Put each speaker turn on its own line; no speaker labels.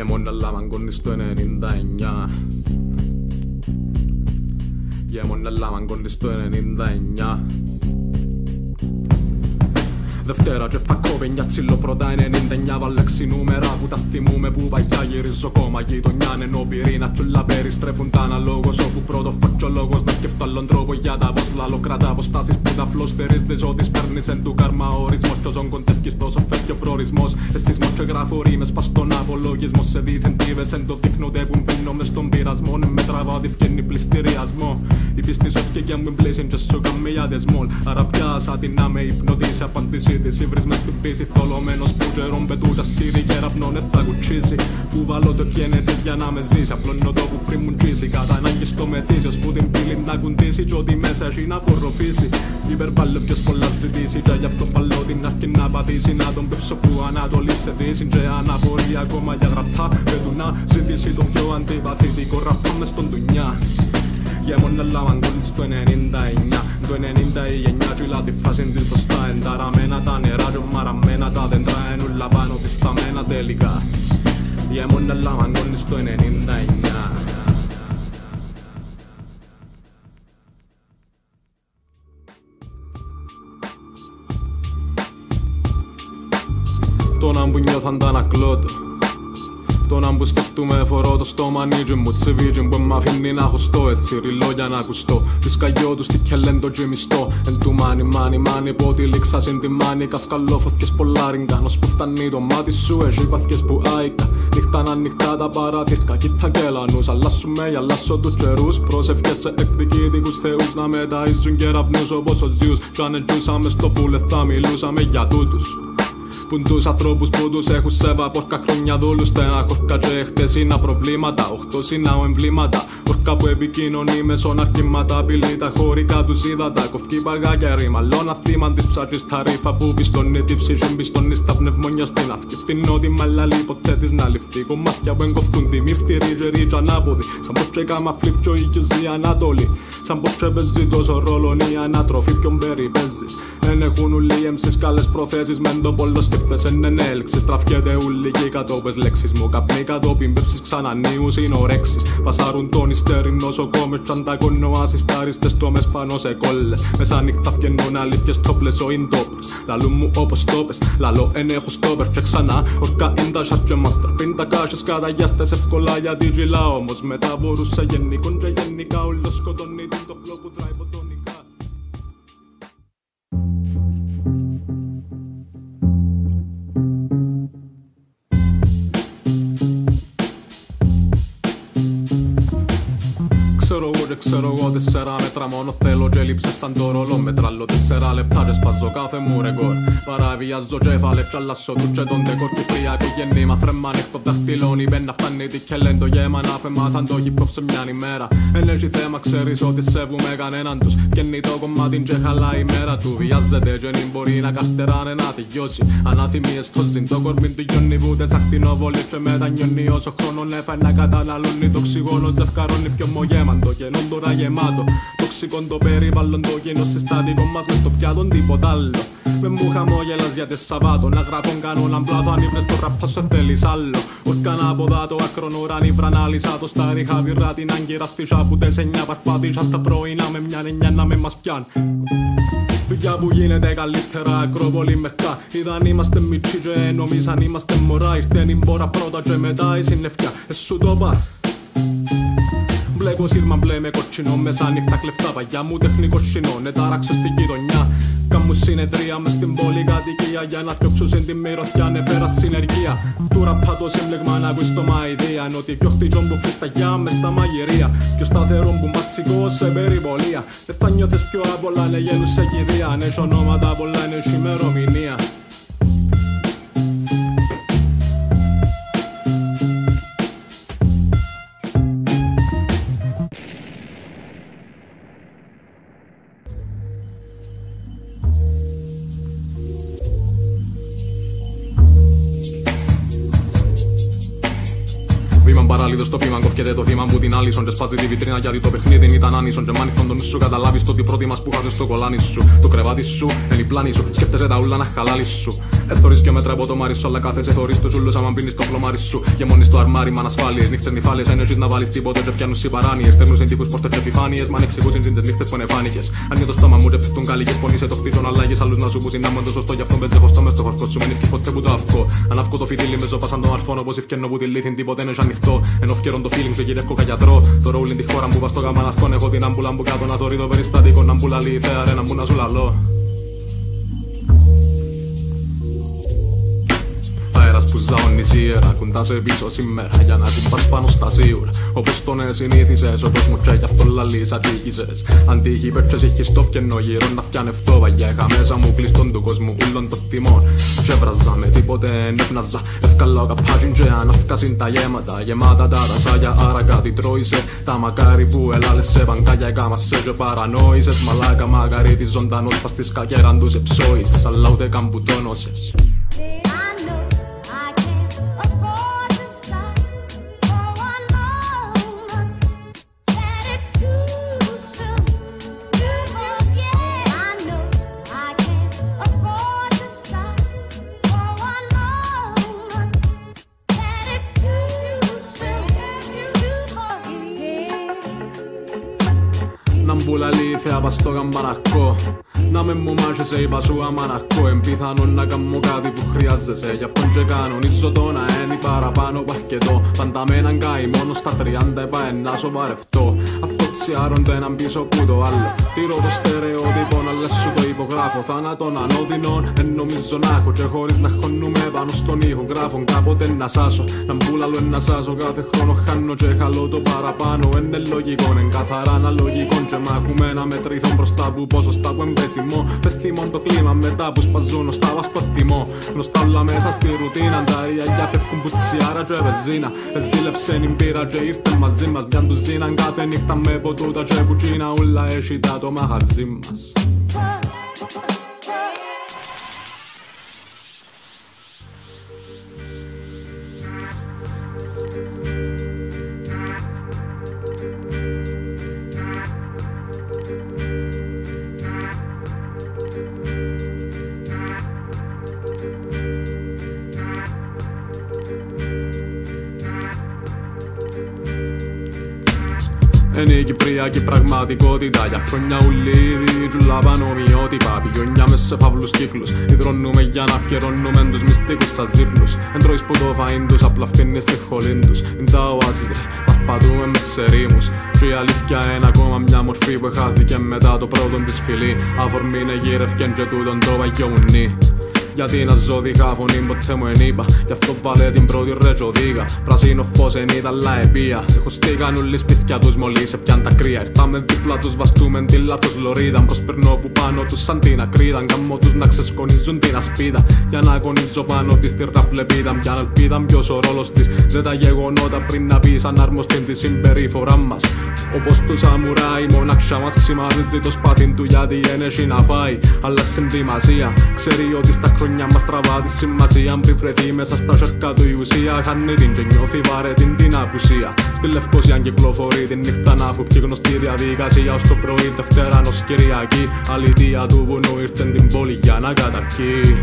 Γεμόνα μαγκόνι στο 99 Γεμόνα μαγκόνι στο 99 Δευτέρα και φακό πενιά τσίλο πρώτα 99 Βάλεξι νούμερα που τα θυμούμε που παγιά γυρίζω κόμμα γειτονιά Ενώ πυρήνα τσούλα περιστρέφουν τα αναλόγως Όπου πρώτος φακ λόγος με σκεφτώ άλλον τρόπο για τα πως λαλό κρατά αποστάσεις που τα φλός θερίζεις Ότι παίρνεις εν του καρμά ορισμός Κι όσο κοντεύκεις τόσο φεύγει ο προορισμός. Εσείς μου και γράφω ρήμες πας στον απολογισμό Σε δίθεν τίβες εν το δείχνονται που μπαίνω μες στον πειρασμό Με τραβά φγαίνει πληστηριασμό Η πίστη σου και μου μπλέζιν και σου καμία δεσμόλ Άρα πιάσα την να με υπνοτήσει απάντηση της Ήβρις μες στην πίση θολωμένος που καιρόν πετούτα σύρι και ραπνό ναι θα κουτσίσει. Που βάλω το πιένε της για να με ζήσει. Απλώνω το που πριν μου τσίσει Κατά ανάγκη στο μεθύσιος που την πύλη να κουντήσει. Κι ό,τι μέσα έχει να απορροφήσει. Υπερβάλλω ποιος πολλά ζητήσει. Και γι' αυτό παλώ την αρχή να πατήσει. Να τον πέψω που ανατολή σε δύση. Και αν απορεί ακόμα για γραπτά Πέτου να ζητήσει το πιο αντιπαθητικό ραπτό μες στον τουνιά. και μόνο λάμαν κόλλη στο 99 Το 90 η γενιά τσιλά τη φάση της μπροστά Ενταραμένα τα νερά και μαραμένα τα δέντρα Εν ούλα πάνω της σταμένα τελικά Και μόνο λάμαν κόλλη στο 99 Τον που νιώθαν τα ανακλώτο τον που σκεφτούμε φορώ το στόμα νίτζι μου Τσεβίτζι που μ' αφήνει να χωστώ. Έτσι ριλό για να ακουστώ. Της καγιώτου στη κελέν το τζιμιστό Εν του μάνι μάνι μάνι πω ότι λήξα συν τη μάνι Καυκαλό φωθκες πολλά ριγκά Νος που φτάνει το μάτι σου. Έχει παθκες που άικα. Νύχτα να νυχτά τα παραθύρκα κοίτα και λανούς Αλλάσουμε για αλλάσω τους καιρούς. Πρόσευχες σε εκδικητικούς θεούς Να μεταΐζουν κεραυνούς όπως ο Ζιούς. Κι αν εντζούσαμε στο πουλε θα μιλούσαμε για τούτους που τους ανθρώπους που τους έχουν σέβα. Πόρκα χρόνια δούλου χορκά και χτεσίνα προβλήματα. Οχτώσινα ο εμβλήματα. Ορκά που επικοινωνεί με σοναρκήματα απειλεί τα χωρικά τους ύδατα Κοφκή παγάκια ρήμα λόνα θύμα της ψάχης τα ρήφα που πιστώνει τη ψυχή πιστώνει στα πνευμόνια στην αυκή Φτηνό τη μαλαλή ποτέ της να ληφθεί. Κομμάτια που εγκοφτούν τη μη φτυρί και ρίτσα ανάποδη. Σαν πως και κάμα φλιπ και ο οίκιος η Ανατολή. Σαν πως και παίζει τόσο ρόλο η ανατροφή ποιον περιπέζεις Εν έχουν ουλί εμσείς καλές προθέσεις μεν το πολλός σκέφτεσαι εν έλξεις Τραφιέται ουλί και οι κατόπες λέξεις μου. Καπνί κατόπιν πέψεις ξανανίους είναι ορέξεις. Πασάρουν τον υστέρι νοσοκόμες κι ανταγωνιοάσεις. Τάριστες τόμες πάνω σε κόλλες. Μέσα νύχτα φγαινούν αλήθειες τόπλες ο ιντόπρες Λαλού μου όπως τόπες, λαλό εν έχω στόπερ και ξανά Ορκά ίντα σάρτια μας. Τραπήν τα κάσες καταγιάστες εύκολα γιατί γυλά όμως. Μετά μπορούσα γενικόν και γενικά όλο σκοτώνει το φλό που δράει ποτονικά Ξέρω εγώ και ξέρω εγώ τέσσερα μέτρα μόνο θέλω και λείψες σαν το ρολό Μετράλλω τέσσερα λεπτά και σπάζω κάθε μου ρεκόρ. Παραβιάζω κέφαλες κι αλλάσω του και τον δεκόρ Κυπριακό γεννήμα φρεμμά νύχτω δαχτυλώνει. Μπαίνα φτάνει τι και λένε το γέμα να φεμά θα το hip hop σε μια ημέρα. Εν έχει θέμα ξέρεις ότι σέβουμε κανέναν τους. Βγαίνει το κομμάτι και χαλάει η μέρα του. Βιάζεται και δεν μπορεί να καρτεράνε να τελειώσει Ανάθυμίες στο ζήν το κορμί του γιονι που τες ακτινοβολεί και μετανιώνει Όσο χρόνο έφερε να καταναλώνει το οξυγόνο ζευκαρώνει πιο μογέμαν το κενό τώρα γεμάτο. Τοξικό το περιβάλλον το κοινό συστατικό μας μες στο πιάτο τίποτα άλλο. Με μου χαμόγελας για τις Σαββάτο Να γράφω κανόναν πλάθο αν ήβρες το ραπά σε θέλεις άλλο. Ορκά να αποδάτω άκρον ουράν ήβρα να λύσα το στα ρίχα βυρά την άγκυρα στη που τες εννιά παρπάτησα στα πρωινά με μια εννιά να με μας πιάν. Δουλειά που γίνεται καλύτερα ακρόπολη μερκά. Είδαν είμαστε μητσί και νομίζαν είμαστε μωρά Ήρθεν η μπόρα πρώτα και μετά η συννεφιά Εσού το πά Μπλε σύρμα μπλε με κοτσινό Μέσα νύχτα κλεφτά. Παγιά μου τεχνικό σινό Ναι τάραξε στην γειτονιά. Κάμου συνεδρία μες στην πόλη κατοικία. Για να διώξουν την μυρωδιά νεφέρα συνεργεία. Του ραπάτο σύμπλεγμα να ακούεις το μαϊδία Ενώ ότι πιο χτυκιόν που φρισταγιά μες στα μαγειρία. Πιο σταθερό που μπατσικό σε περιπολία Δεν θα νιώθεις πιο άβολα ναι γέλους σε κηδεία. Αν έχει ονόματα πολλά είναι ημερομηνία παράλληλο στο πείμα, κοφκέται το θύμα που την άλυσον. Και σπάζει τη βιτρίνα γιατί το παιχνίδι ήταν άνισον. Και μάνιχτον τον σου καταλάβεις το ότι πρώτη μας που χάσε στο κολάνι σου. Το κρεβάτι σου, εν η πλάνη σου. Σκέφτεσαι τα ούλα να χαλάλη σου. Εθωρείς και μέτρα από το μάρι σου, αλλά κάθε σε θωρεί τους ζούλου. Άμα μπίνει το πλωμάρι σου, και μόνη στο αρμάρι, μα ανασφάλειε. Νύχτες νυφάλειε, ένωση να βάλεις τίποτε, και πιάνουν συμπαράνιε. Στέλνουν συντύπου προ τέτοιε επιφάνειες, μα ανεξηγούν τι νύχτες που είναι φάνηκες. Αν για το στόμα μου ρεπτούν κάλικε, πονείς το χτίζον, αλλάγες άλλους να σου που συνάμουν το σωστό, γι' αυτό μπέτζε χωστό μες στο χορκό σου. Μην ποτέ που το αυκό. Αν αυκό το φιτίλι με ζώπα σαν το αρφόν, όπω ευκαινώ που τη λύθιν τίποτε είναι ανοιχτό. Ενώ φκαιρών το feeling το γυρεύκο καγιατρό. Το ρόλιν τη χώρα μου βαστό γαμαναθκόν, έχω την άμπουλα μου κάτω να το ρίδω περιστατικό, να μπουλαλεί, θέα ρε να μου να σου λαλώ. που ζαώνει σιέρα. Κουντά σε πίσω σήμερα για να κουμπάς πάνω στα σίουρα Όπως τον συνήθισες όπως μου τσέ γι' αυτό λαλείς αντίχησες Αντίχη πέτσες έχεις το φκενό γύρω να φτιάνε βαγιά Είχα μέσα μου κλειστόν του κόσμου ούλον το θυμόν Και βραζα με τίποτε νέπναζα Ευκαλώ καπάτιν και αναφκάσιν τα γέματα. Γεμάτα τα ρασάγια άρα κάτι τρώησε. Τα μακάρι που ελάλες σε παγκάγια Εκάμασε και παρανόησες. Μαλάκα μακαρί τη ζωντανός πας της κακέραν τους εψόησες. Αλλά ούτε καν αλήθεια πας στο καμπαναρκό Να με μου μάχεσαι είπα σου αμαναρκό Εμπιθανό να κάνω κάτι που χρειάζεσαι. Γι' αυτόν και κανονίζω το να είναι παραπάνω που αρκετό Πάντα με έναν καεί μόνο στα 30 είπα να σοβαρευτώ Αυτό τσιάρονται έναν πίσω που το άλλο. Τήρω το στερεότυπο να λες σου το υπογράφω. Θάνατον ανώδυνων εν νομίζω να έχω. Και χωρίς να χωνούμε πάνω στον ήχο γράφω κάποτε να σάσω. Να μπουλαλώ να σάσω κάθε χρόνο χάνω και χαλώ το παραπάνω. Είναι λογικό, είναι καθαρά αναλογικό. Και μ' Έχουμε ένα μετρήθον μπροστά που ποσοστά που εμπεθυμώ Πεθυμώ το κλίμα μετά που σπαζούν ως τα στο θυμό. Γνωστά όλα μέσα στη ρουτίνα Τα ριαγιά φεύγουν πουτσιάρα και βεζίνα Εζήλεψε την πύρα και ήρθες μαζί μας. Μια ντουζίνα κάθε νύχτα με ποτούτα και πουτσίνα Ούλα έχει τα το μαγαζί μας Είναι η Κυπριακή πραγματικότητα Για χρόνια ουλίδι τζουλάβαν ομοιότυπα Πηγιονιά μες σε φαύλους κύκλους. Ιδρώνουμε για να πιερώνουμε τους μυστικούς σας ζύπνους. Εν τρώεις που το φαΐν τους απλά φτύνεις τη χολήν τους. Είναι τα οάσεις ρε Παρπατούμε μες σε ρήμους. Και η αλήθεια είναι ακόμα μια μορφή που χάθηκε μετά το πρώτο της φιλή. Αφορμή είναι γύρευκεν και τούτον το παγιόμουνι γιατί να ζω διχά φωνή ποτέ μου ενήπα Γι' αυτό βάλε την πρώτη ρε οδήγα Πρασίνο φως εν είδα αλλά επία. Έχω στήγαν ούλοι σπίτια τους μόλις σε πιάν τα κρύα. Ήρθαμε δίπλα τους βαστούμε τη λάθος λωρίδα. Προσπερνώ που πάνω τους σαν την ακρίδα. Καμώ τους να ξεσκονίζουν την ασπίδα. Για να αγωνίζω πάνω της τη ραπλεπίδα. Μια ελπίδα ποιος ο ρόλος της. Δεν τα γεγονότα πριν να πεις σαν άρμοστη τη συμπεριφορά μας. Όπως του σαμουράι μοναξιά μας ξημαρίζει το σπάθι του γιατί ένεχει να φάει. Αλλά συνδυμασία ξέρει ότι στα χρόνια μας τραβά τη σημασία. Πριν βρεθεί μέσα στα σέρκα του η ουσία Χάνει την και νιώθει βαρετή την απουσία. Στη Λευκοσία κυκλοφορεί την νύχτα να φουπτεί γνωστή διαδικασία. Ως το πρωί Δευτέρα ως Κυριακή Αλήθεια του βουνού ήρθε την πόλη για να καταπιεί